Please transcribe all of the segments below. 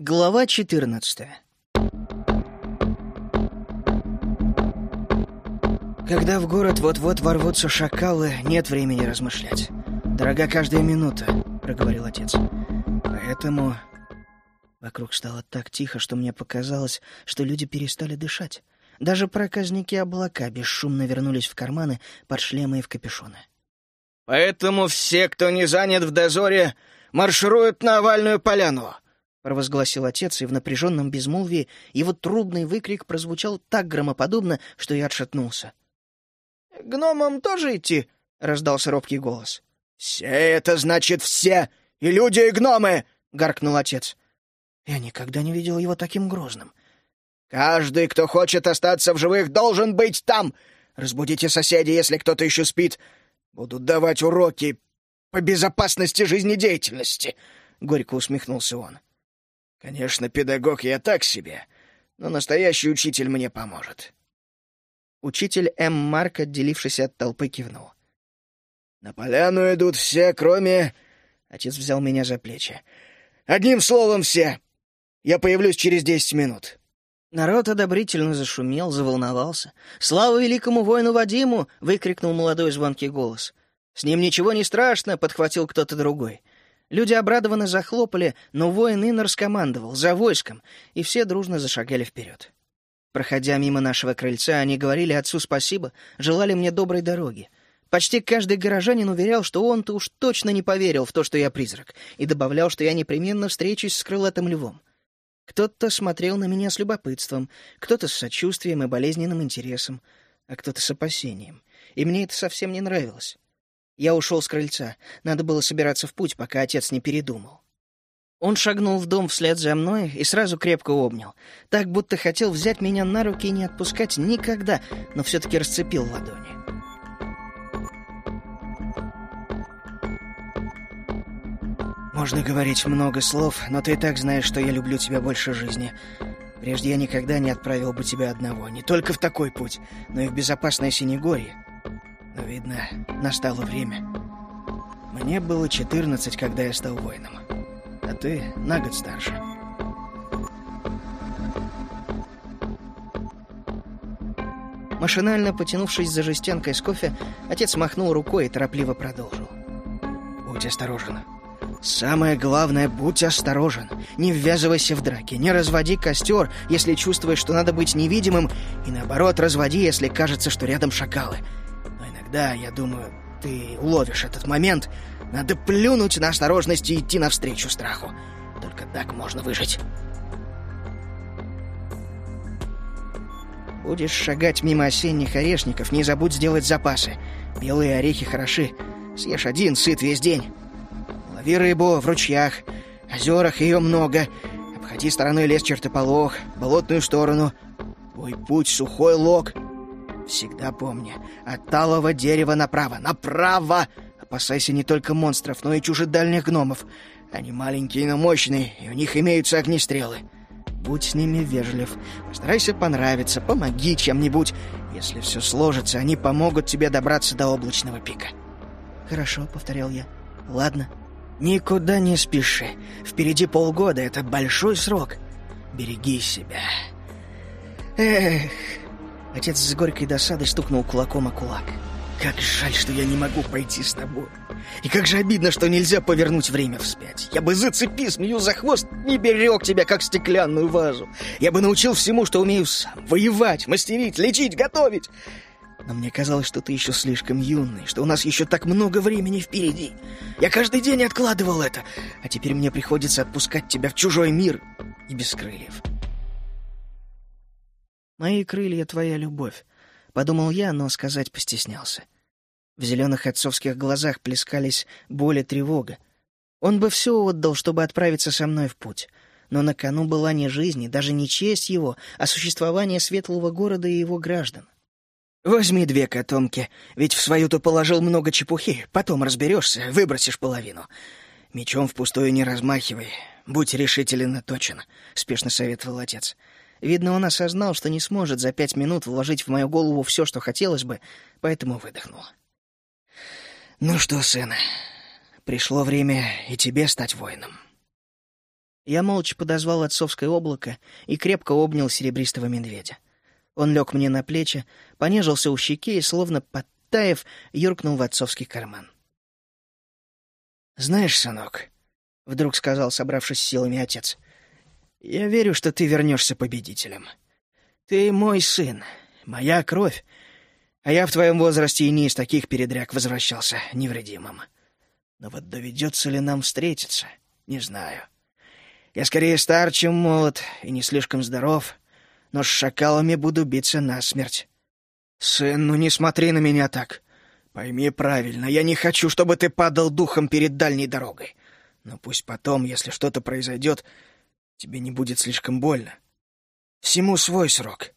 Глава 14 Когда в город вот-вот ворвутся шакалы, нет времени размышлять. Дорога каждая минута, проговорил отец. Поэтому вокруг стало так тихо, что мне показалось, что люди перестали дышать. Даже проказники облака бесшумно вернулись в карманы под шлемы и в капюшоны. Поэтому все, кто не занят в дозоре, маршируют на овальную поляну провозгласил отец, и в напряженном безмолвии его трубный выкрик прозвучал так громоподобно, что я отшатнулся. «Гномам тоже идти?» — раздался робкий голос. «Все это значит все! И люди, и гномы!» — гаркнул отец. Я никогда не видел его таким грозным. «Каждый, кто хочет остаться в живых, должен быть там! Разбудите соседей, если кто-то еще спит. Будут давать уроки по безопасности жизнедеятельности!» — горько усмехнулся он. Конечно, педагог я так себе, но настоящий учитель мне поможет. Учитель М. Марк, отделившись от толпы, кивнул. «На поляну идут все, кроме...» Отец взял меня за плечи. «Одним словом, все. Я появлюсь через десять минут». Народ одобрительно зашумел, заволновался. «Слава великому воину Вадиму!» — выкрикнул молодой звонкий голос. «С ним ничего не страшно!» — подхватил кто-то другой. Люди обрадованно захлопали, но воин Иннер скомандовал «За войском!» и все дружно зашагали вперед. Проходя мимо нашего крыльца, они говорили отцу спасибо, желали мне доброй дороги. Почти каждый горожанин уверял, что он-то уж точно не поверил в то, что я призрак, и добавлял, что я непременно встречусь с крылатым львом. Кто-то смотрел на меня с любопытством, кто-то с сочувствием и болезненным интересом, а кто-то с опасением. И мне это совсем не нравилось. Я ушел с крыльца. Надо было собираться в путь, пока отец не передумал. Он шагнул в дом вслед за мной и сразу крепко обнял, так будто хотел взять меня на руки и не отпускать никогда, но все-таки расцепил ладони. Можно говорить много слов, но ты так знаешь, что я люблю тебя больше жизни. Прежде я никогда не отправил бы тебя одного, не только в такой путь, но и в безопасное Синегорье. Но, видно, настало время. Мне было 14, когда я стал воином. А ты на год старше. Машинально потянувшись за жестянкой с кофе, отец махнул рукой и торопливо продолжил. «Будь осторожен. Самое главное, будь осторожен. Не ввязывайся в драки, не разводи костер, если чувствуешь, что надо быть невидимым, и наоборот, разводи, если кажется, что рядом шакалы. Тогда, я думаю, ты уловишь этот момент. Надо плюнуть на осторожность и идти навстречу страху. Только так можно выжить. Будешь шагать мимо осенних орешников, не забудь сделать запасы. Белые орехи хороши. Съешь один, сыт весь день. Лови рыбу в ручьях, озерах ее много. Обходи стороной лес чертополох, болотную сторону. Твой путь сухой лог — Всегда помни, от талого дерева направо, направо! Опасайся не только монстров, но и чужедальних гномов. Они маленькие, но мощные, и у них имеются огнестрелы. Будь с ними вежлив, постарайся понравиться, помоги чем-нибудь. Если все сложится, они помогут тебе добраться до облачного пика. «Хорошо», — повторял я. «Ладно. Никуда не спеши. Впереди полгода — это большой срок. Береги себя». Эх, Отец с горькой досадой стукнул кулаком о кулак. «Как жаль, что я не могу пойти с тобой. И как же обидно, что нельзя повернуть время вспять. Я бы зацепи змею за хвост, не берег тебя, как стеклянную вазу. Я бы научил всему, что умею сам. Воевать, мастерить, лечить, готовить. Но мне казалось, что ты еще слишком юный, что у нас еще так много времени впереди. Я каждый день откладывал это, а теперь мне приходится отпускать тебя в чужой мир и без крыльев». «Мои крылья — твоя любовь», — подумал я, но сказать постеснялся. В зеленых отцовских глазах плескались боль и тревога. Он бы все отдал, чтобы отправиться со мной в путь. Но на кону была не жизнь и даже не честь его, а существование светлого города и его граждан. «Возьми две котомки, ведь в свою-то положил много чепухи. Потом разберешься, выбросишь половину. Мечом впустую не размахивай. Будь решителен и точен», — спешно советовал отец. Видно, он осознал, что не сможет за пять минут вложить в мою голову все, что хотелось бы, поэтому выдохнул. «Ну что, сын, пришло время и тебе стать воином». Я молча подозвал отцовское облако и крепко обнял серебристого медведя. Он лег мне на плечи, понежился у щеки и, словно подтаив, юркнул в отцовский карман. «Знаешь, сынок», — вдруг сказал, собравшись силами отец, — «я верю, что ты вернешься победителем. Ты мой сын, моя кровь, а я в твоем возрасте и не из таких передряг возвращался невредимым. Но вот доведется ли нам встретиться, не знаю. Я скорее стар, чем молод, и не слишком здоров, но с шакалами буду биться насмерть. Сын, ну не смотри на меня так. Пойми правильно, я не хочу, чтобы ты падал духом перед дальней дорогой. Но пусть потом, если что-то произойдет, тебе не будет слишком больно. Всему свой срок.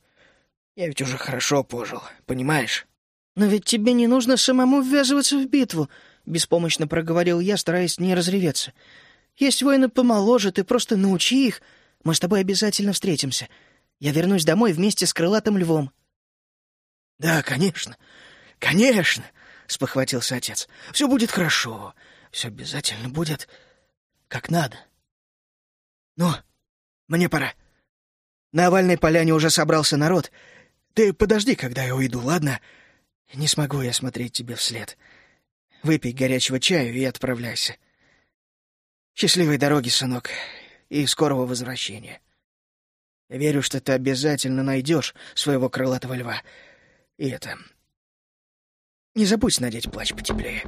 Я ведь уже хорошо пожил, понимаешь? Но ведь тебе не нужно самому ввязываться в битву, беспомощно проговорил я, стараясь не разреветься. Есть воины помоложе, ты просто научи их. Мы с тобой обязательно встретимся. Я вернусь домой вместе с крылатым львом. Да, конечно. Конечно, спохватился отец. Все будет хорошо. Все обязательно будет как надо. Ну, мне пора. На овальной поляне уже собрался народ. Ты подожди, когда я уйду, ладно? Не смогу я смотреть тебе вслед. Выпей горячего чаю и отправляйся. Счастливой дороги, сынок, и скорого возвращения. Верю, что ты обязательно найдешь своего крылатого льва. И это... Не забудь надеть плащ потеплее.